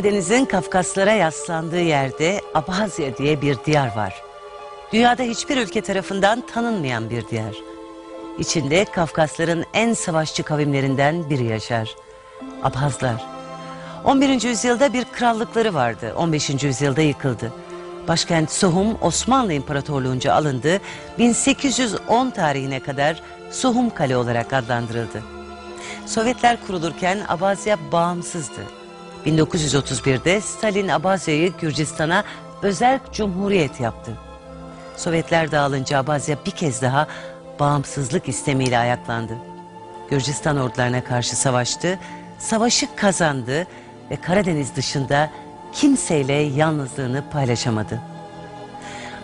Karadeniz'in Kafkaslara yaslandığı yerde Abhazya diye bir diyar var. Dünyada hiçbir ülke tarafından tanınmayan bir diyar. İçinde Kafkasların en savaşçı kavimlerinden biri yaşar. Abhazlar. 11. yüzyılda bir krallıkları vardı. 15. yüzyılda yıkıldı. Başkent Sohum Osmanlı İmparatorluğunca alındı. 1810 tarihine kadar Sohum Kale olarak adlandırıldı. Sovyetler kurulurken Abazya bağımsızdı. 1931'de Stalin Abazya'yı Gürcistan'a özel cumhuriyet yaptı. Sovyetler dağılınca Abazya bir kez daha bağımsızlık istemiyle ayaklandı. Gürcistan ordularına karşı savaştı, savaşı kazandı ve Karadeniz dışında kimseyle yalnızlığını paylaşamadı.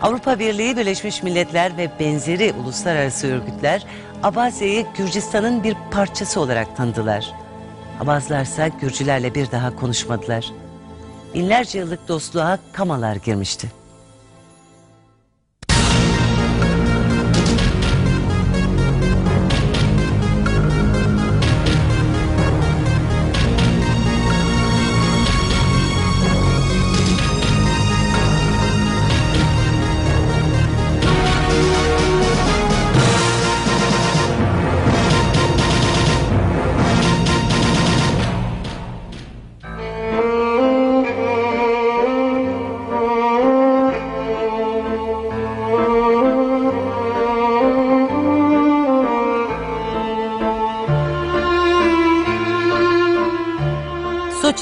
Avrupa Birliği, Birleşmiş Milletler ve benzeri uluslararası örgütler Abazya'yı Gürcistan'ın bir parçası olarak tanıdılar. Abazlarsa Gürcülerle bir daha konuşmadılar. Binlerce yıllık dostluğa kamalar girmişti.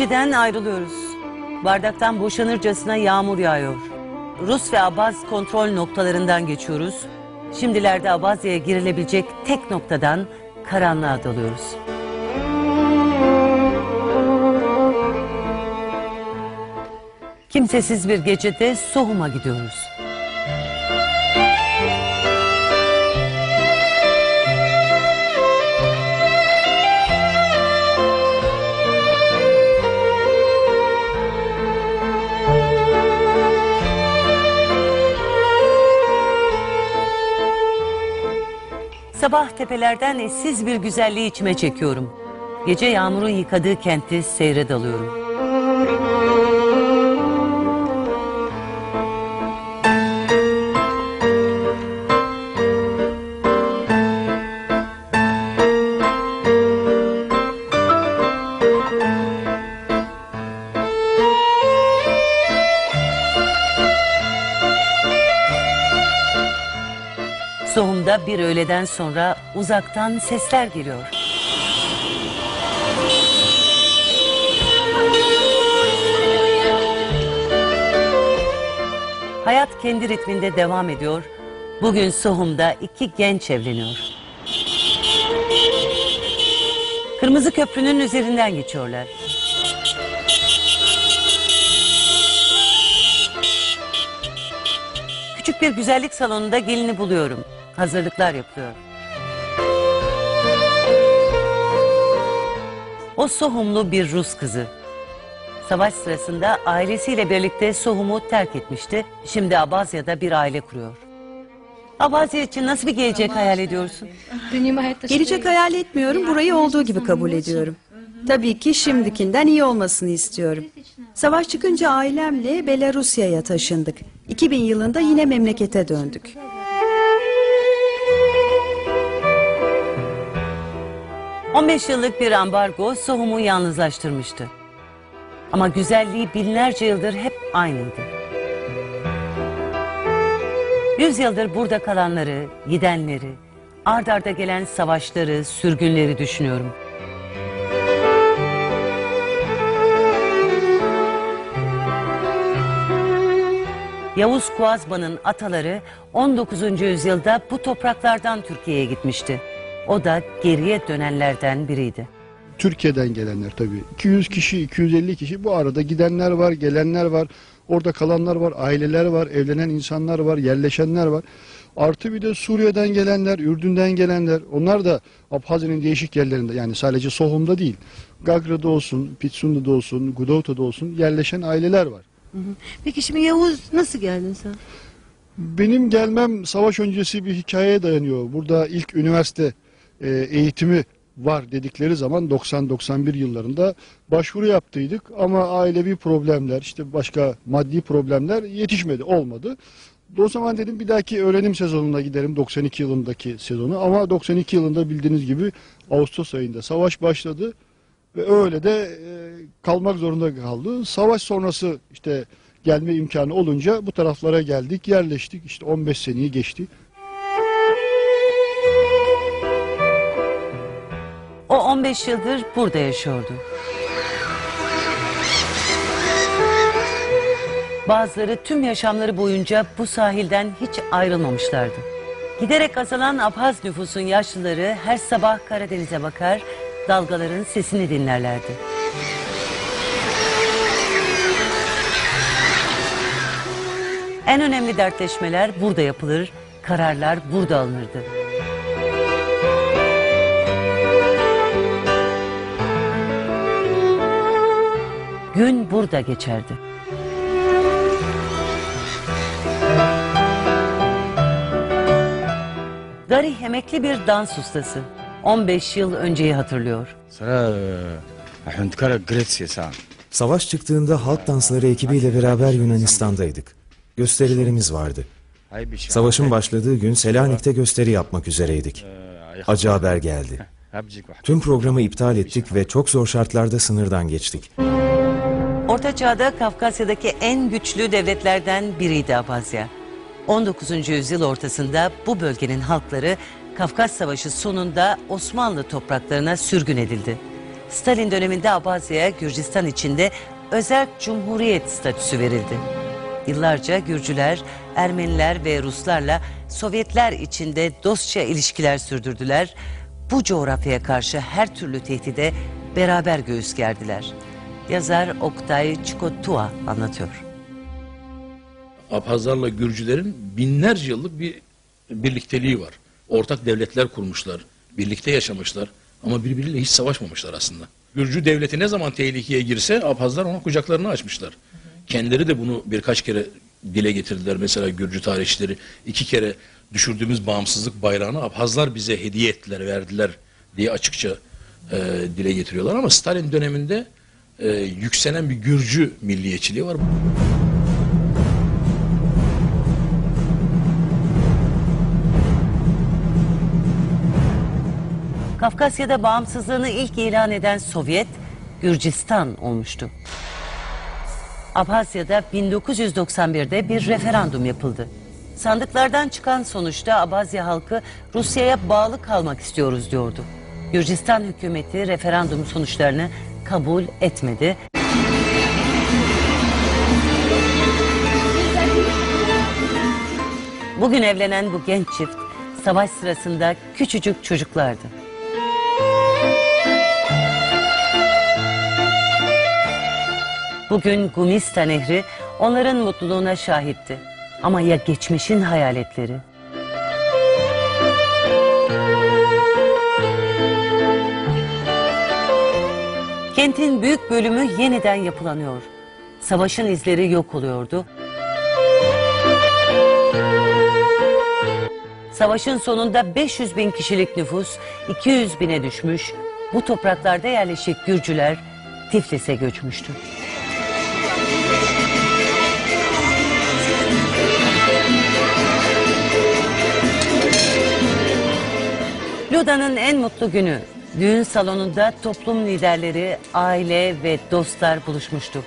Soçi'den ayrılıyoruz. Bardaktan boşanırcasına yağmur yağıyor. Rus ve Abaz kontrol noktalarından geçiyoruz. Şimdilerde Abazya'ya girilebilecek tek noktadan karanlığa dalıyoruz. Kimsesiz bir gecede Sohum'a gidiyoruz. Tepelerden eşsiz bir güzelliği içime çekiyorum. Gece yağmurun yıkadığı kenti seyre dalıyorum. Bir öğleden sonra uzaktan sesler geliyor. Hayat kendi ritminde devam ediyor. Bugün Sohum'da iki genç evleniyor. Kırmızı köprünün üzerinden geçiyorlar. Küçük bir güzellik salonunda gelini buluyorum. Hazırlıklar yapılıyor. O Sohumlu bir Rus kızı. Savaş sırasında ailesiyle birlikte Sohum'u terk etmişti. Şimdi Abazya'da bir aile kuruyor. Abazya için nasıl bir gelecek hayal ediyorsun? Gelecek hayal etmiyorum, burayı olduğu gibi kabul ediyorum. Tabii ki şimdikinden iyi olmasını istiyorum. Savaş çıkınca ailemle Belarusya'ya taşındık. 2000 yılında yine memlekete döndük. ...15 yıllık bir ambargo Sohum'u yalnızlaştırmıştı. Ama güzelliği binlerce yıldır hep aynıydı. Yüz yıldır burada kalanları, gidenleri, ard arda gelen savaşları, sürgünleri düşünüyorum. Yavuz Kuazba'nın ataları 19. yüzyılda bu topraklardan Türkiye'ye gitmişti. O da geriye dönenlerden biriydi. Türkiye'den gelenler tabii. 200 kişi, 250 kişi bu arada gidenler var, gelenler var. Orada kalanlar var, aileler var, evlenen insanlar var, yerleşenler var. Artı bir de Suriye'den gelenler, Ürdün'den gelenler. Onlar da Abhazya'nın değişik yerlerinde yani sadece Sohum'da değil. Gagra'da olsun, Pitsunlu'da olsun, Gudovta'da olsun yerleşen aileler var. Peki şimdi Yavuz nasıl geldin sen? Benim gelmem savaş öncesi bir hikayeye dayanıyor. Burada ilk üniversite e, eğitimi var dedikleri zaman 90-91 yıllarında başvuru yaptıydık ama ailevi problemler işte başka maddi problemler yetişmedi olmadı. O zaman dedim bir dahaki öğrenim sezonuna giderim 92 yılındaki sezonu ama 92 yılında bildiğiniz gibi Ağustos ayında savaş başladı ve öyle de e, kalmak zorunda kaldı. Savaş sonrası işte gelme imkanı olunca bu taraflara geldik yerleştik işte 15 seneyi geçti. 15 yıldır burada yaşıyordu. Bazıları tüm yaşamları boyunca bu sahilden hiç ayrılmamışlardı. Giderek azalan Abhaz nüfusun yaşlıları her sabah Karadeniz'e bakar, dalgaların sesini dinlerlerdi. En önemli dertleşmeler burada yapılır, kararlar burada alınırdı. gün burada geçerdi. Garih emekli bir dans ustası. 15 yıl önceyi hatırlıyor. Sana hünkara Grecia sen. Savaş çıktığında halk dansları ekibiyle beraber Yunanistan'daydık. Gösterilerimiz vardı. Savaşın başladığı gün Selanik'te gösteri yapmak üzereydik. Acı haber geldi. Tüm programı iptal ettik ve çok zor şartlarda sınırdan geçtik. Orta Çağ'da Kafkasya'daki en güçlü devletlerden biriydi Abhazya. 19. yüzyıl ortasında bu bölgenin halkları Kafkas Savaşı sonunda Osmanlı topraklarına sürgün edildi. Stalin döneminde Abhazya'ya Gürcistan içinde özel cumhuriyet statüsü verildi. Yıllarca Gürcüler, Ermeniler ve Ruslarla Sovyetler içinde dostça ilişkiler sürdürdüler. Bu coğrafyaya karşı her türlü tehdide beraber göğüs gerdiler. Yazar Oktay Çikotua anlatıyor. Abhazlarla Gürcülerin binlerce yıllık bir birlikteliği var. Ortak devletler kurmuşlar, birlikte yaşamışlar ama birbiriyle hiç savaşmamışlar aslında. Gürcü devleti ne zaman tehlikeye girse Abhazlar ona kucaklarını açmışlar. Kendileri de bunu birkaç kere dile getirdiler. Mesela Gürcü tarihçileri iki kere düşürdüğümüz bağımsızlık bayrağını Abhazlar bize hediye ettiler, verdiler diye açıkça e, dile getiriyorlar. Ama Stalin döneminde e, yükselen bir Gürcü milliyetçiliği var. Kafkasya'da bağımsızlığını ilk ilan eden Sovyet, Gürcistan olmuştu. Abhazya'da 1991'de bir referandum yapıldı. Sandıklardan çıkan sonuçta Abhazya halkı Rusya'ya bağlı kalmak istiyoruz diyordu. Gürcistan hükümeti referandum sonuçlarını kabul etmedi. Bugün evlenen bu genç çift savaş sırasında küçücük çocuklardı. Bugün Gumista Nehri onların mutluluğuna şahitti. Ama ya geçmişin hayaletleri? Kentin büyük bölümü yeniden yapılanıyor. Savaşın izleri yok oluyordu. Savaşın sonunda 500 bin kişilik nüfus 200 bine düşmüş. Bu topraklarda yerleşik Gürcüler Tiflis'e göçmüştü. Luda'nın en mutlu günü. Düğün salonunda toplum liderleri, aile ve dostlar buluşmuştu.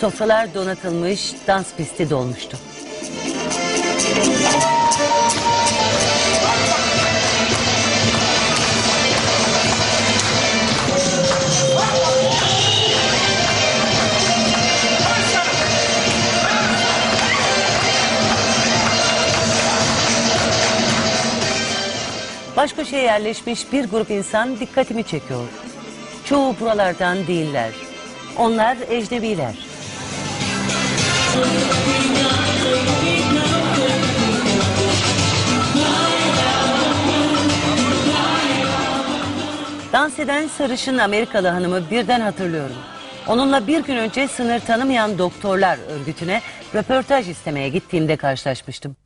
Sofralar donatılmış, dans pisti dolmuştu. Baş köşeye yerleşmiş bir grup insan dikkatimi çekiyor. Çoğu buralardan değiller. Onlar ecnebiler. Dans eden sarışın Amerikalı hanımı birden hatırlıyorum. Onunla bir gün önce sınır tanımayan doktorlar örgütüne röportaj istemeye gittiğimde karşılaşmıştım.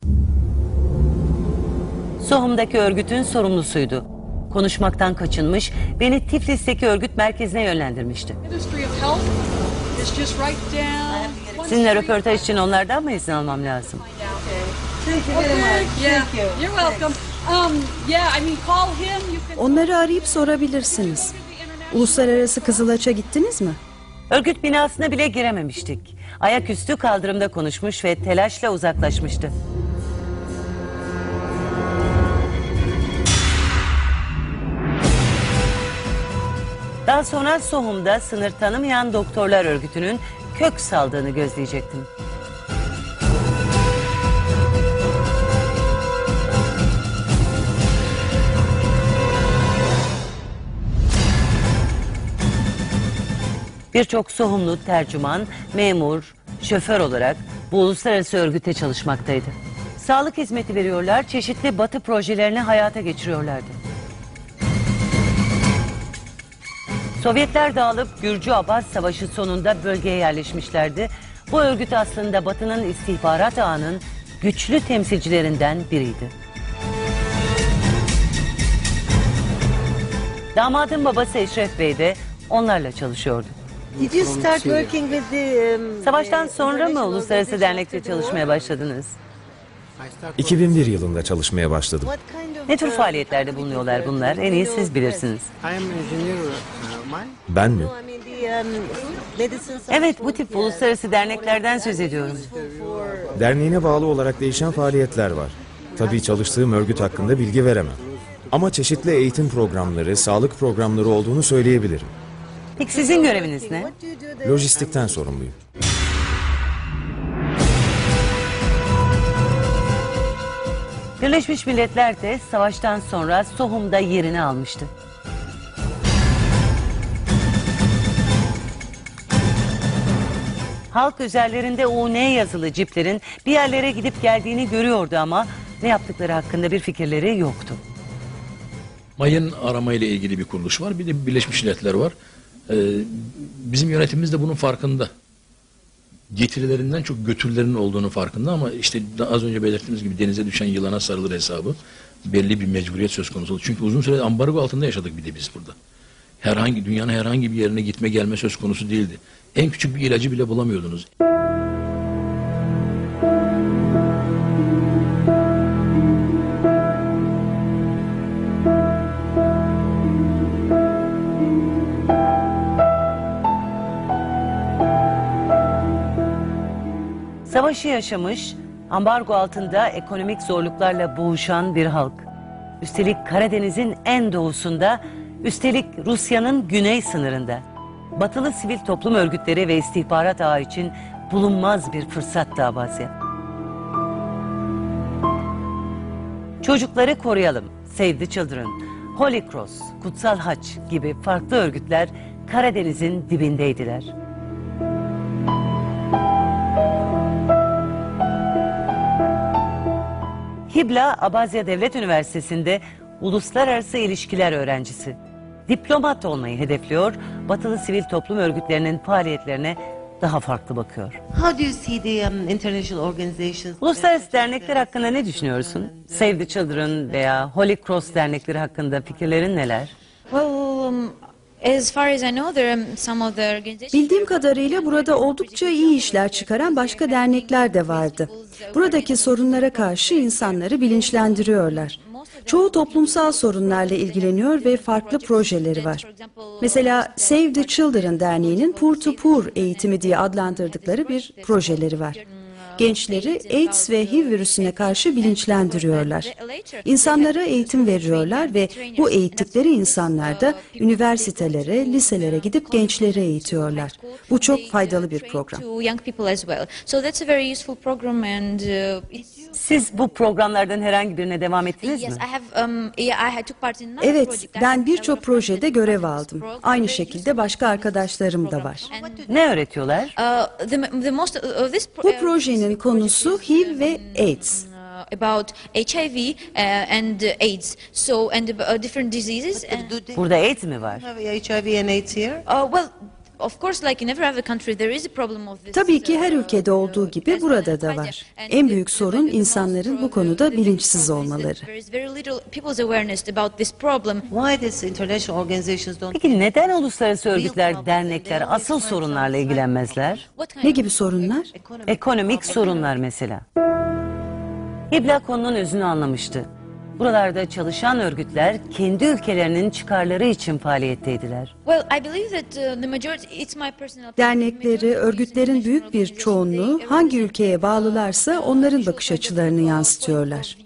Sohum'daki örgütün sorumlusuydu. Konuşmaktan kaçınmış, beni Tiflis'teki örgüt merkezine yönlendirmişti. Sizinle röportaj için onlardan mı izin almam lazım? Um. Onları arayıp sorabilirsiniz. Uluslararası Kızılaç'a gittiniz mi? Örgüt binasına bile girememiştik. Ayaküstü kaldırımda konuşmuş ve telaşla uzaklaşmıştı. Daha sonra Sohum'da sınır tanımayan doktorlar örgütünün kök saldığını gözleyecektim. Birçok Sohumlu tercüman, memur, şoför olarak bu uluslararası örgüte çalışmaktaydı. Sağlık hizmeti veriyorlar, çeşitli batı projelerini hayata geçiriyorlardı. Sovyetler dağılıp Gürcü-Abbas Savaşı sonunda bölgeye yerleşmişlerdi. Bu örgüt aslında Batı'nın istihbarat ağının güçlü temsilcilerinden biriydi. Damadın babası Eşref Bey de onlarla çalışıyordu. Did you start working with the um, Savaştan sonra mı uluslararası dernekte çalışmaya başladınız? 2001 yılında çalışmaya başladım. Ne tür uh, faaliyetlerde bulunuyorlar bunlar? En iyi siz bilirsiniz. Uh. Ben mi? Um. Evet bu tip uluslararası derneklerden söz ediyorum. Derneğine bağlı olarak değişen faaliyetler var. Tabii çalıştığım örgüt hakkında bilgi veremem. Ama çeşitli eğitim programları, sağlık programları olduğunu söyleyebilirim. Peki sizin göreviniz ne? Lojistikten sorumluyum. Birleşmiş Milletler de savaştan sonra Sohum'da yerini almıştı. Halk üzerlerinde UN yazılı ciplerin bir yerlere gidip geldiğini görüyordu ama ne yaptıkları hakkında bir fikirleri yoktu. Mayın arama ile ilgili bir kuruluş var. Bir de Birleşmiş Milletler var. Ee, bizim yönetimimiz de bunun farkında. Getirilerinden çok götürülerinin olduğunu farkında ama işte az önce belirttiğimiz gibi denize düşen yılana sarılır hesabı belli bir mecburiyet söz konusu oldu. Çünkü uzun süre ambargo altında yaşadık bir de biz burada. Herhangi dünyanın herhangi bir yerine gitme gelme söz konusu değildi. En küçük bir ilacı bile bulamıyordunuz. Savaşı yaşamış, ambargo altında ekonomik zorluklarla boğuşan bir halk. Üstelik Karadeniz'in en doğusunda, üstelik Rusya'nın güney sınırında. Batılı sivil toplum örgütleri ve istihbarat ağı için bulunmaz bir fırsattı Abazya. Çocukları koruyalım, Save the Children, Holy Cross, Kutsal Haç gibi farklı örgütler Karadeniz'in dibindeydiler. Hibla Abazya Devlet Üniversitesi'nde uluslararası ilişkiler öğrencisi. Diplomat olmayı hedefliyor, batılı sivil toplum örgütlerinin faaliyetlerine daha farklı bakıyor. How do you see the um, international organizations? Uluslararası dernekler hakkında ne düşünüyorsun? Save the Children veya Holy Cross dernekleri hakkında fikirlerin neler? Well, um, Bildiğim kadarıyla burada oldukça iyi işler çıkaran başka dernekler de vardı. Buradaki sorunlara karşı insanları bilinçlendiriyorlar. Çoğu toplumsal sorunlarla ilgileniyor ve farklı projeleri var. Mesela Save the Children Derneği'nin Poor to Poor eğitimi diye adlandırdıkları bir projeleri var. Gençleri AIDS ve HIV virüsüne karşı bilinçlendiriyorlar. İnsanlara eğitim veriyorlar ve bu eğittikleri insanlar da üniversitelere, liselere gidip gençleri eğitiyorlar. Bu çok faydalı bir program. Uh, Siz bu programlardan herhangi birine devam ettiniz mi? Um, Evet, ben birçok projede görev aldım. Aynı şekilde başka arkadaşlarım da var. Ne öğretiyorlar? uh, pro- Bu uh, projenin konusu HIV ve um, AIDS. uh, uh, about HIV uh, and uh, AIDS, so and uh, different diseases. Burada AIDS mi var? HIV and AIDS here? Uh, well, of course, like in every other country, there is a problem of this. Tabii ki her ülkede olduğu gibi burada da var. En büyük sorun insanların bu konuda bilinçsiz olmaları. There is very little people's awareness about this problem. Why these international organizations don't Peki neden uluslararası örgütler, dernekler asıl sorunlarla ilgilenmezler? Ne gibi sorunlar? Ekonomik sorunlar mesela. Hibla konunun özünü anlamıştı. Buralarda çalışan örgütler kendi ülkelerinin çıkarları için faaliyetteydiler. Uh, Dernekleri, örgütlerin büyük bir çoğunluğu hangi ülkeye bağlılarsa onların bakış açılarını yansıtıyorlar.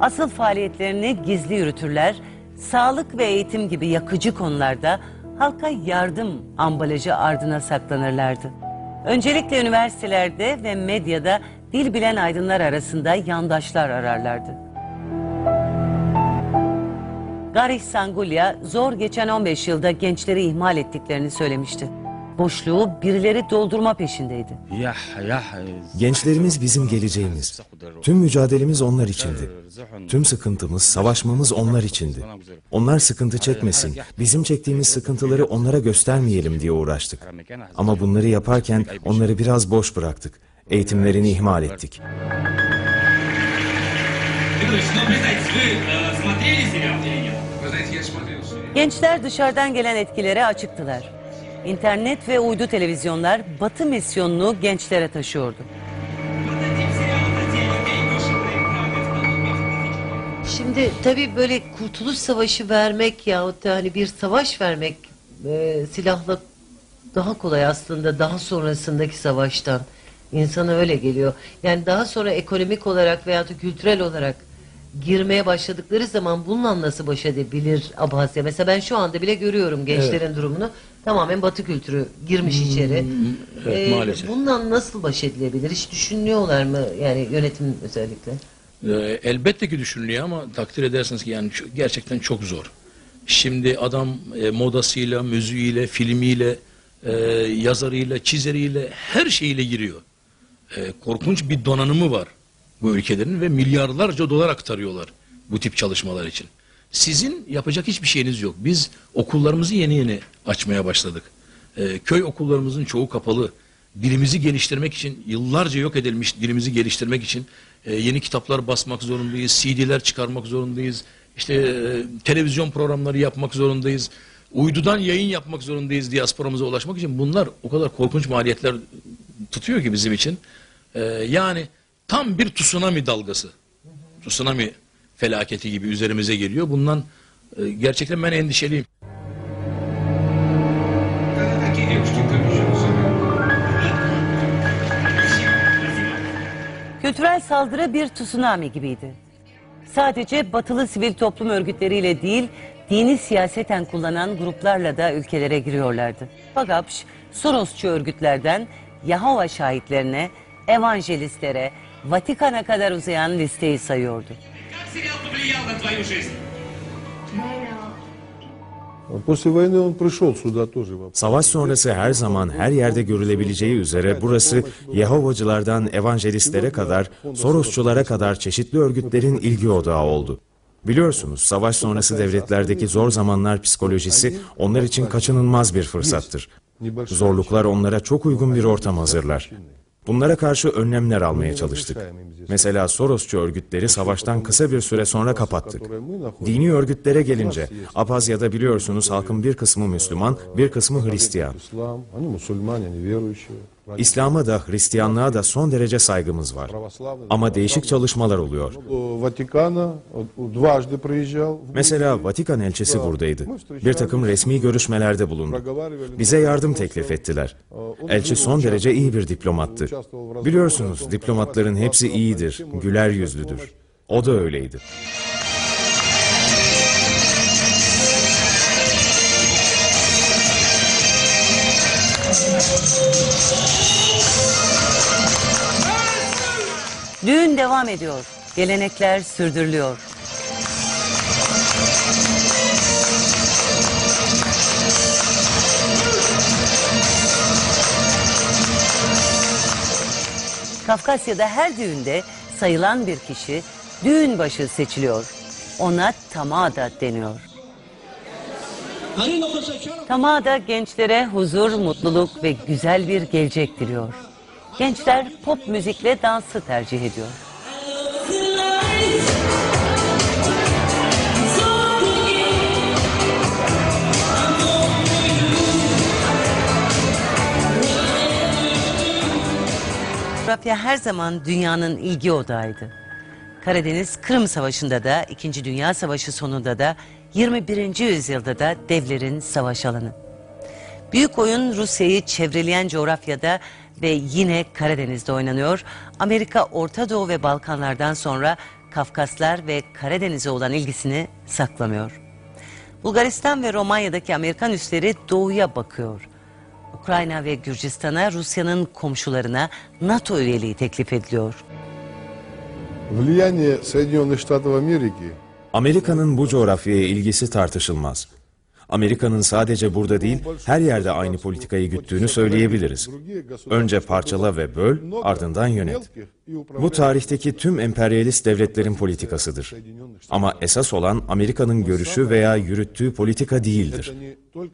Asıl faaliyetlerini gizli yürütürler, sağlık ve eğitim gibi yakıcı konularda halka yardım ambalajı ardına saklanırlardı. Öncelikle üniversitelerde ve medyada dil bilen aydınlar arasında yandaşlar ararlardı. Garih Sangulya zor geçen 15 yılda gençleri ihmal ettiklerini söylemişti. Boşluğu birileri doldurma peşindeydi. Gençlerimiz bizim geleceğimiz. Tüm mücadelemiz onlar içindi. Tüm sıkıntımız, savaşmamız onlar içindi. Onlar sıkıntı çekmesin, bizim çektiğimiz sıkıntıları onlara göstermeyelim diye uğraştık. Ama bunları yaparken onları biraz boş bıraktık eğitimlerini ihmal ettik. Gençler dışarıdan gelen etkilere açıktılar. İnternet ve uydu televizyonlar Batı misyonunu gençlere taşıyordu. Şimdi tabii böyle kurtuluş savaşı vermek yahut da hani bir savaş vermek e, silahla daha kolay aslında daha sonrasındaki savaştan. İnsana öyle geliyor. Yani daha sonra ekonomik olarak veya da kültürel olarak girmeye başladıkları zaman bununla nasıl baş edebilir Abhasya? Mesela ben şu anda bile görüyorum gençlerin durumunu. Tamamen batı kültürü girmiş içeri. evet, Ee, maalesef. Bundan nasıl baş edilebilir? Hiç düşünüyorlar mı? Yani yönetim özellikle. Ee, elbette ki düşünülüyor ama takdir edersiniz ki yani ço- gerçekten çok zor. Şimdi adam e, modasıyla, müziğiyle, filmiyle, e, yazarıyla, çizeriyle her şeyiyle giriyor. E, korkunç bir donanımı var bu ülkelerin ve milyarlarca dolar aktarıyorlar bu tip çalışmalar için. Sizin yapacak hiçbir şeyiniz yok. Biz okullarımızı yeni yeni açmaya başladık. E, köy okullarımızın çoğu kapalı. Dilimizi geliştirmek için, yıllarca yok edilmiş dilimizi geliştirmek için e, yeni kitaplar basmak zorundayız, CD'ler çıkarmak zorundayız, işte e, televizyon programları yapmak zorundayız, uydudan yayın yapmak zorundayız diasporamıza ulaşmak için. Bunlar o kadar korkunç maliyetler tutuyor ki bizim için. Ee, yani tam bir tsunami dalgası. Tsunami felaketi gibi üzerimize geliyor. Bundan e, gerçekten ben endişeliyim. Kültürel saldırı bir tsunami gibiydi. Sadece batılı sivil toplum örgütleriyle değil, dini siyaseten kullanan gruplarla da ülkelere giriyorlardı. Bagapş, Sorosçu örgütlerden Yahova şahitlerine, evangelistlere, Vatikan'a kadar uzayan listeyi sayıyordu. Savaş sonrası her zaman her yerde görülebileceği üzere burası Yehovacılardan evangelistlere kadar, Sorosçulara kadar çeşitli örgütlerin ilgi odağı oldu. Biliyorsunuz savaş sonrası devletlerdeki zor zamanlar psikolojisi onlar için kaçınılmaz bir fırsattır. Zorluklar onlara çok uygun bir ortam hazırlar. Bunlara karşı önlemler almaya çalıştık. Mesela Sorosçu örgütleri savaştan kısa bir süre sonra kapattık. Dini örgütlere gelince, Apazya'da biliyorsunuz halkın bir kısmı Müslüman, bir kısmı Hristiyan. İslam'a da Hristiyanlığa da son derece saygımız var. Ama değişik çalışmalar oluyor. Mesela Vatikan elçisi buradaydı. Bir takım resmi görüşmelerde bulundu. Bize yardım teklif ettiler. Elçi son derece iyi bir diplomattı. Biliyorsunuz diplomatların hepsi iyidir, güler yüzlüdür. O da öyleydi. Düğün devam ediyor, gelenekler sürdürülüyor. Kafkasya'da her düğünde sayılan bir kişi düğün başı seçiliyor. Ona tamada deniyor. Tamada gençlere huzur, mutluluk ve güzel bir gelecek diliyor. Gençler pop müzikle dansı tercih ediyor. Coğrafya her zaman dünyanın ilgi odağıydı. Karadeniz Kırım Savaşı'nda da, İkinci Dünya Savaşı sonunda da, 21. yüzyılda da devlerin savaş alanı. Büyük oyun Rusya'yı çevreleyen coğrafyada ve yine Karadeniz'de oynanıyor. Amerika, Orta Doğu ve Balkanlardan sonra Kafkaslar ve Karadeniz'e olan ilgisini saklamıyor. Bulgaristan ve Romanya'daki Amerikan üsleri doğuya bakıyor. Ukrayna ve Gürcistan'a Rusya'nın komşularına NATO üyeliği teklif ediliyor. Влияние Соединенных Штатов Америки Amerika'nın bu coğrafyaya ilgisi tartışılmaz. Amerika'nın sadece burada değil, her yerde aynı politikayı güttüğünü söyleyebiliriz. Önce parçala ve böl, ardından yönet. Bu tarihteki tüm emperyalist devletlerin politikasıdır. Ama esas olan Amerika'nın görüşü veya yürüttüğü politika değildir.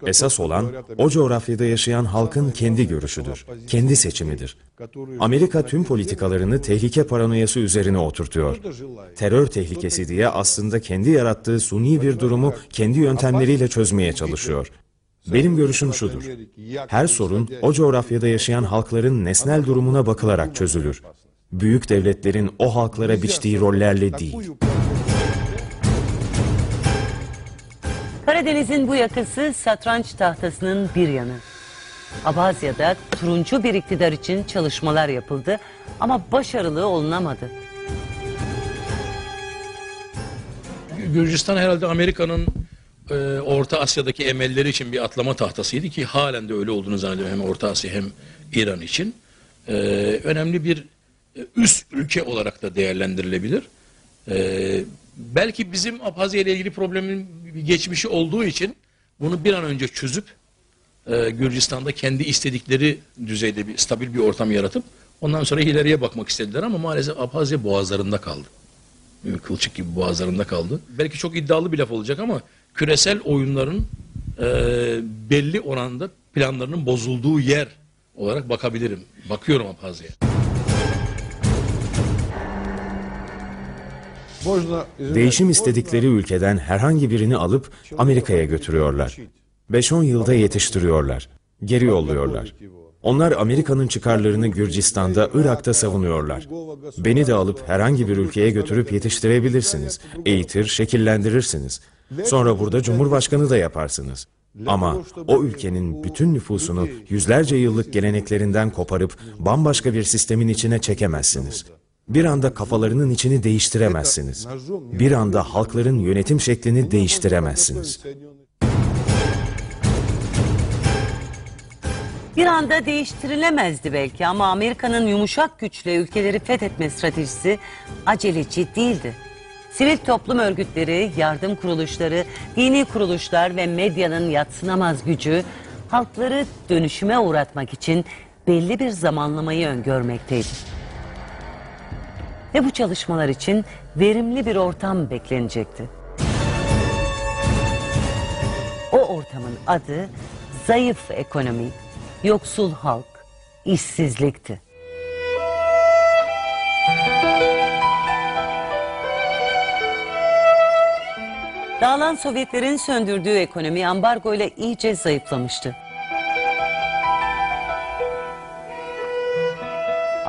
Esas olan o coğrafyada yaşayan halkın kendi görüşüdür, kendi seçimidir. Amerika tüm politikalarını tehlike paranoyası üzerine oturtuyor. Terör tehlikesi diye aslında kendi yarattığı suni bir durumu kendi yöntemleriyle çözmeye çalışıyor. Benim görüşüm şudur. Her sorun o coğrafyada yaşayan halkların nesnel durumuna bakılarak çözülür. Büyük devletlerin o halklara biçtiği rollerle değil. Karadeniz'in bu yakası satranç tahtasının bir yanı. Abazya'da turuncu bir iktidar için çalışmalar yapıldı ama başarılı olunamadı. Gürcistan herhalde Amerika'nın e, Orta Asya'daki emelleri için bir atlama tahtasıydı ki halen de öyle olduğunu zannediyorum hem Orta Asya hem İran için. E, önemli bir üst ülke olarak da değerlendirilebilir. E, belki bizim Abhazya ile ilgili problemin geçmişi olduğu için bunu bir an önce çözüp e, Gürcistan'da kendi istedikleri düzeyde bir stabil bir ortam yaratıp ondan sonra ileriye bakmak istediler ama maalesef Abhazya boğazlarında kaldı. Kılçık gibi boğazlarında kaldı. Belki çok iddialı bir laf olacak ama küresel oyunların e, belli oranda planlarının bozulduğu yer olarak bakabilirim. Bakıyorum Abhazya'ya. Değişim istedikleri ülkeden herhangi birini alıp Amerika'ya götürüyorlar. 5-10 yılda yetiştiriyorlar. Geri yolluyorlar. Onlar Amerika'nın çıkarlarını Gürcistan'da, Irak'ta savunuyorlar. Beni de alıp herhangi bir ülkeye götürüp yetiştirebilirsiniz. Eğitir, şekillendirirsiniz. Sonra burada Cumhurbaşkanı da yaparsınız. Ama o ülkenin bütün nüfusunu yüzlerce yıllık geleneklerinden koparıp bambaşka bir sistemin içine çekemezsiniz. Bir anda kafalarının içini değiştiremezsiniz. Bir anda halkların yönetim şeklini değiştiremezsiniz. Bir anda değiştirilemezdi belki ama Amerika'nın yumuşak güçle ülkeleri fethetme stratejisi aceleci değildi. Sivil toplum örgütleri, yardım kuruluşları, dini kuruluşlar ve medyanın yatsınamaz gücü halkları dönüşüme uğratmak için belli bir zamanlamayı öngörmekteydi. Ve bu çalışmalar için verimli bir ortam beklenecekti. O ortamın adı zayıf ekonomi, yoksul halk, işsizlikti. Dağılan Sovyetlerin söndürdüğü ekonomi ambargo ile iyice zayıflamıştı.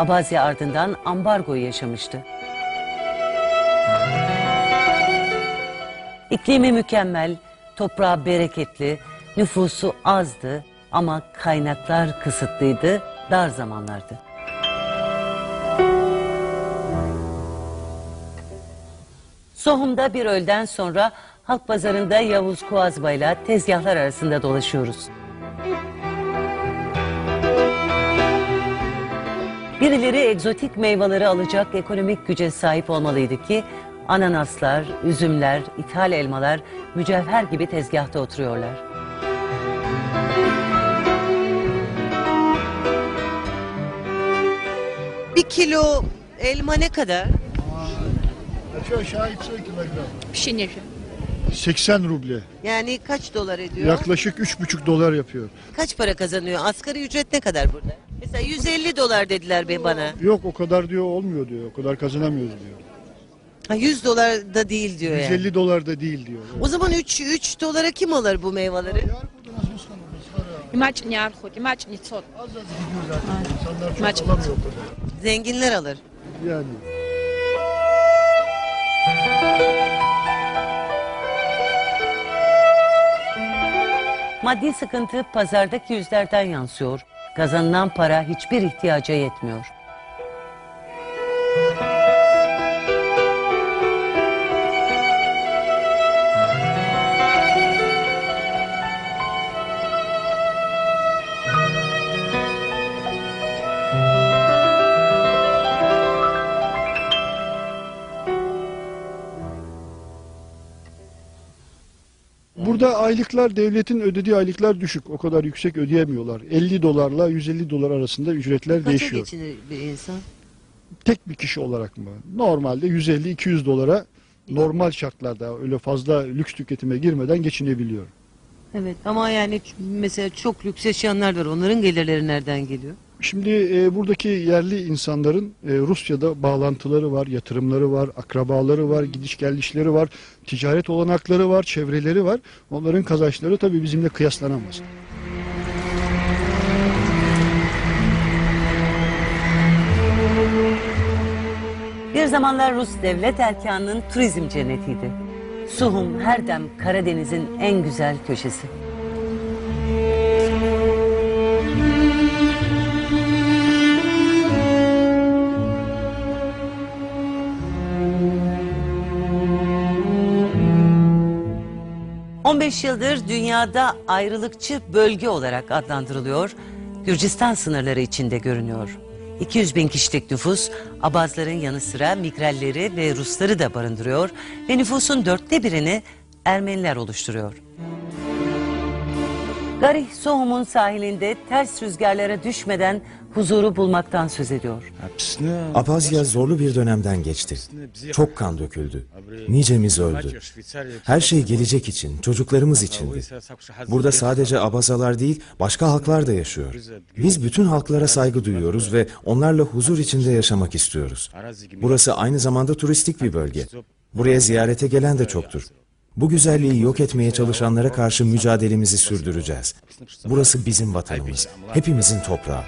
Abazya ardından ambargoyu yaşamıştı. İklimi mükemmel, toprağı bereketli, nüfusu azdı ama kaynaklar kısıtlıydı, dar zamanlardı. Sohum'da bir öğleden sonra halk pazarında Yavuz Kuazba'yla tezgahlar arasında dolaşıyoruz. Birileri egzotik meyveleri alacak ekonomik güce sahip olmalıydı ki ananaslar, üzümler, ithal elmalar mücevher gibi tezgahta oturuyorlar. Bir kilo elma ne kadar? Aşağı aşağı 2 kilogram. Pişinir. 80 ruble. Yani kaç dolar ediyor? Yaklaşık 3,5 dolar yapıyor. Kaç para kazanıyor? Asgari ücret ne kadar burada? Mesela 150 dolar dediler be bana. Yok o kadar diyor olmuyor diyor. O kadar kazanamıyoruz diyor. Ha, 100 dolar da değil diyor yani. 150 dolar da değil diyor. O zaman 3 3 dolara kim alır bu meyveleri? Imaç ne arhut, imaç ne sot. İnsanlar Maç. çok alamıyor o kadar. Zenginler alır. Yani. Maddi sıkıntı pazardaki yüzlerden yansıyor. Kazanılan para hiçbir ihtiyaca yetmiyor. Aylıklar devletin ödediği aylıklar düşük. O kadar yüksek ödeyemiyorlar. 50 dolarla 150 dolar arasında ücretler Kaça değişiyor. geçinir bir insan? Tek bir kişi olarak mı? Normalde 150-200 dolara normal şartlarda öyle fazla lüks tüketime girmeden geçinebiliyor. Evet ama yani mesela çok lüks yaşayanlar var. Onların gelirleri nereden geliyor? Şimdi e, buradaki yerli insanların e, Rusya'da bağlantıları var, yatırımları var, akrabaları var, gidiş gelişleri var, ticaret olanakları var, çevreleri var. Onların kazançları tabii bizimle kıyaslanamaz. Bir zamanlar Rus devlet erkanının turizm cennetiydi. Suhum her dem Karadeniz'in en güzel köşesi. ...15 yıldır dünyada ayrılıkçı bölge olarak adlandırılıyor... ...Gürcistan sınırları içinde görünüyor. 200 bin kişilik nüfus Abazların yanı sıra Migrelleri ve Rusları da barındırıyor ve nüfusun dörtte birini Ermeniler oluşturuyor. Garih Sohum'un sahilinde ters rüzgarlara düşmeden huzuru bulmaktan söz ediyor. Abhazya zorlu bir dönemden geçti. Çok kan döküldü. Nicemiz öldü. Her şey gelecek için, çocuklarımız içindi. Burada sadece Abazalar değil, başka halklar da yaşıyor. Biz bütün halklara saygı duyuyoruz ve onlarla huzur içinde yaşamak istiyoruz. Burası aynı zamanda turistik bir bölge. Buraya ziyarete gelen de çoktur. Bu güzelliği yok etmeye çalışanlara karşı mücadelemizi sürdüreceğiz. Burası bizim vatanımız, hepimizin toprağı.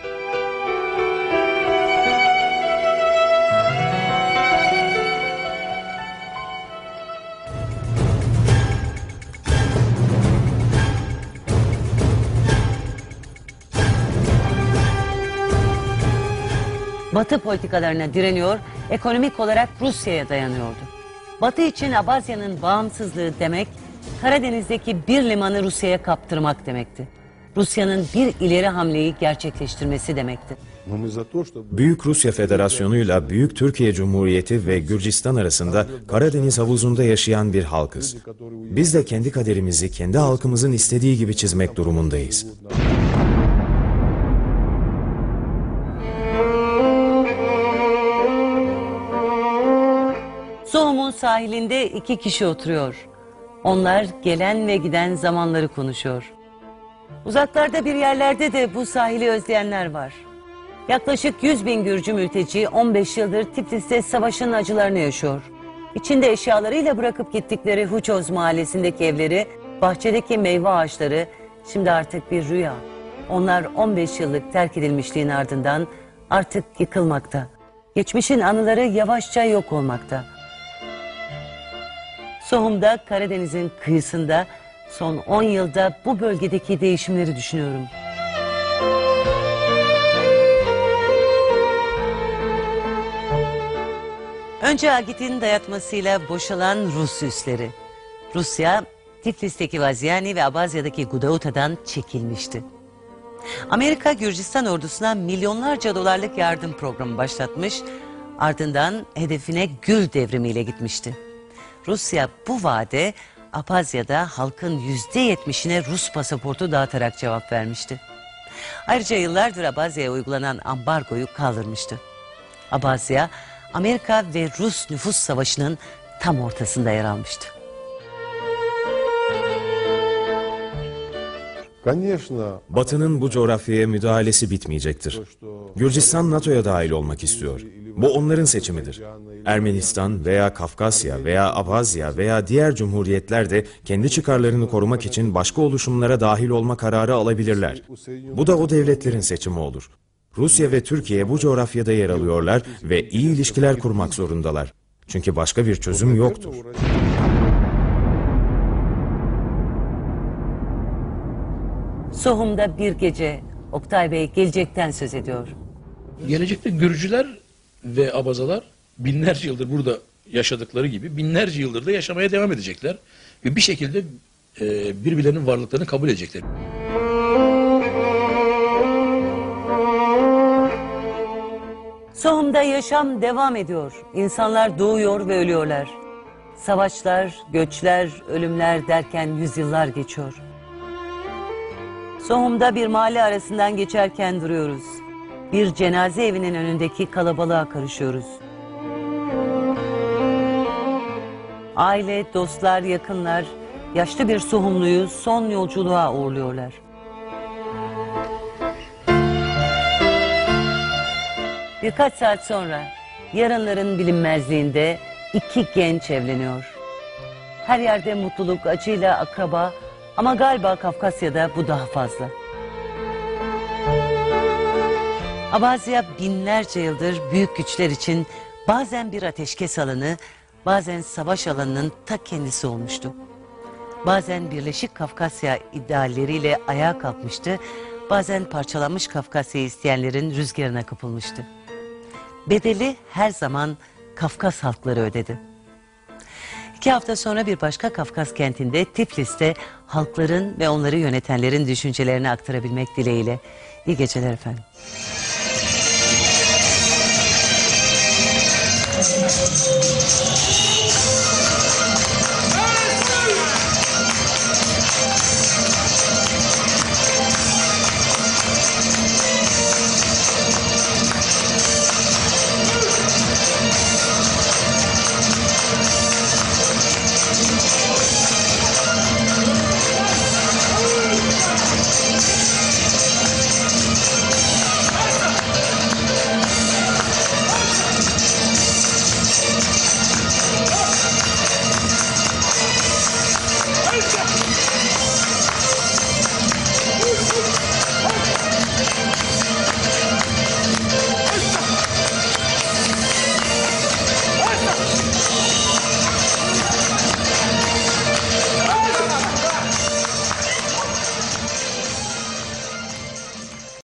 Batı politikalarına direniyor, ekonomik olarak Rusya'ya dayanıyordu. Batı için Abazya'nın bağımsızlığı demek, Karadeniz'deki bir limanı Rusya'ya kaptırmak demekti. Rusya'nın bir ileri hamleyi gerçekleştirmesi demekti. Büyük Rusya Federasyonu ile Büyük Türkiye Cumhuriyeti ve Gürcistan arasında Karadeniz havuzunda yaşayan bir halkız. Biz de kendi kaderimizi kendi halkımızın istediği gibi çizmek durumundayız. Sahilinde iki kişi oturuyor. Onlar gelen ve giden zamanları konuşuyor. Uzaklarda bir yerlerde de bu sahili özleyenler var. Yaklaşık 100 bin Gürcü mülteci 15 yıldır Tiflis'te savaşın acılarını yaşıyor. İçinde eşyalarıyla bırakıp gittikleri Huçoz mahallesindeki evleri, bahçedeki meyve ağaçları şimdi artık bir rüya. Onlar 15 yıllık terk edilmişliğin ardından artık yıkılmakta. Geçmişin anıları yavaşça yok olmakta. Sohum'da Karadeniz'in kıyısında son 10 yılda bu bölgedeki değişimleri düşünüyorum. Önce Agit'in dayatmasıyla boşalan Rus üsleri. Rusya, Tiflis'teki Vazyani ve Abazya'daki Gudauta'dan çekilmişti. Amerika Gürcistan ordusuna milyonlarca dolarlık yardım programı başlatmış, ardından hedefine Gül devrimiyle gitmişti. Rusya bu vade Apazya'da halkın yüzde yetmişine Rus pasaportu dağıtarak cevap vermişti. Ayrıca yıllardır Abazya'ya uygulanan ambargoyu kaldırmıştı. Abazya, Amerika ve Rus nüfus savaşının tam ortasında yer almıştı. Batı'nın bu coğrafyaya müdahalesi bitmeyecektir. Gürcistan NATO'ya dahil olmak istiyor. Bu onların seçimidir. Ermenistan veya Kafkasya veya Abhazya veya diğer cumhuriyetler de kendi çıkarlarını korumak için başka oluşumlara dahil olma kararı alabilirler. Bu da o devletlerin seçimi olur. Rusya ve Türkiye bu coğrafyada yer alıyorlar ve iyi ilişkiler kurmak zorundalar. Çünkü başka bir çözüm yoktur. Sohum'da bir gece Oktay Bey gelecekten söz ediyor. Gelecekte Gürcüler ve Abazalar binlerce yıldır burada yaşadıkları gibi binlerce yıldır da yaşamaya devam edecekler. Ve bir şekilde e, birbirlerinin varlıklarını kabul edecekler. Sohum'da yaşam devam ediyor. İnsanlar doğuyor ve ölüyorlar. Savaşlar, göçler, ölümler derken yüzyıllar geçiyor. Sohum'da bir mahalle arasından geçerken duruyoruz. Bir cenaze evinin önündeki kalabalığa karışıyoruz. Aile, dostlar, yakınlar yaşlı bir Sohumluyu son yolculuğa uğurluyorlar. Birkaç saat sonra yarınların bilinmezliğinde iki genç evleniyor. Her yerde mutluluk, acıyla akraba ama galiba Kafkasya'da bu daha fazla. Abazya binlerce yıldır büyük güçler için bazen bir ateşkes alanı, bazen savaş alanının ta kendisi olmuştu. Bazen Birleşik Kafkasya idealleriyle ayağa kalkmıştı, bazen parçalanmış Kafkasya'yı isteyenlerin rüzgarına kapılmıştı. Bedeli her zaman Kafkas halkları ödedi. İki hafta sonra bir başka Kafkas kentinde Tiflis'te halkların ve onları yönetenlerin düşüncelerini aktarabilmek dileğiyle. İyi geceler efendim. Thank you.